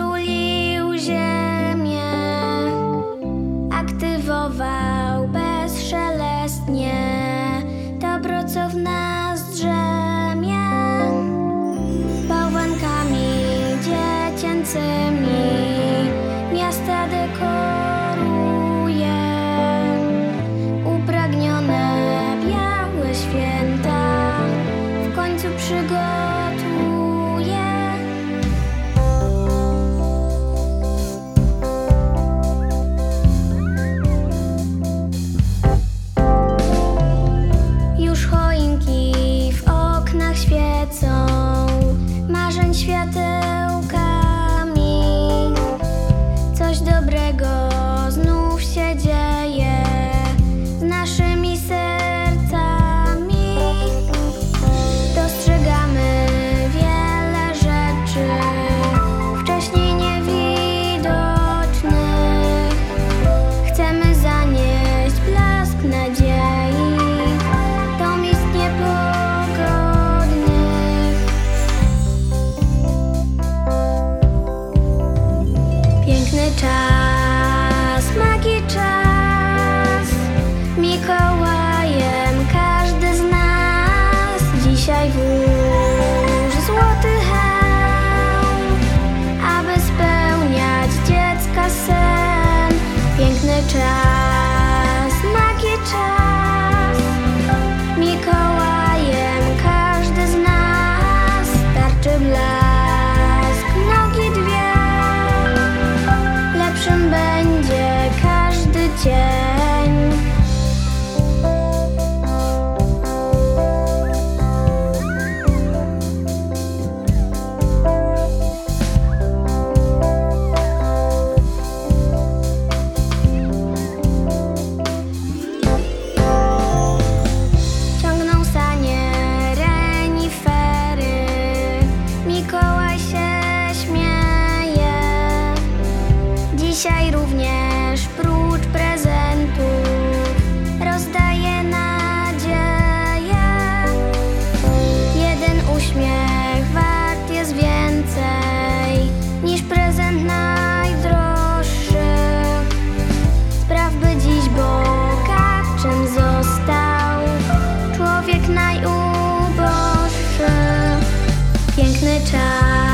uczulił ziemię, aktywował. ten uboższy, piękny czas.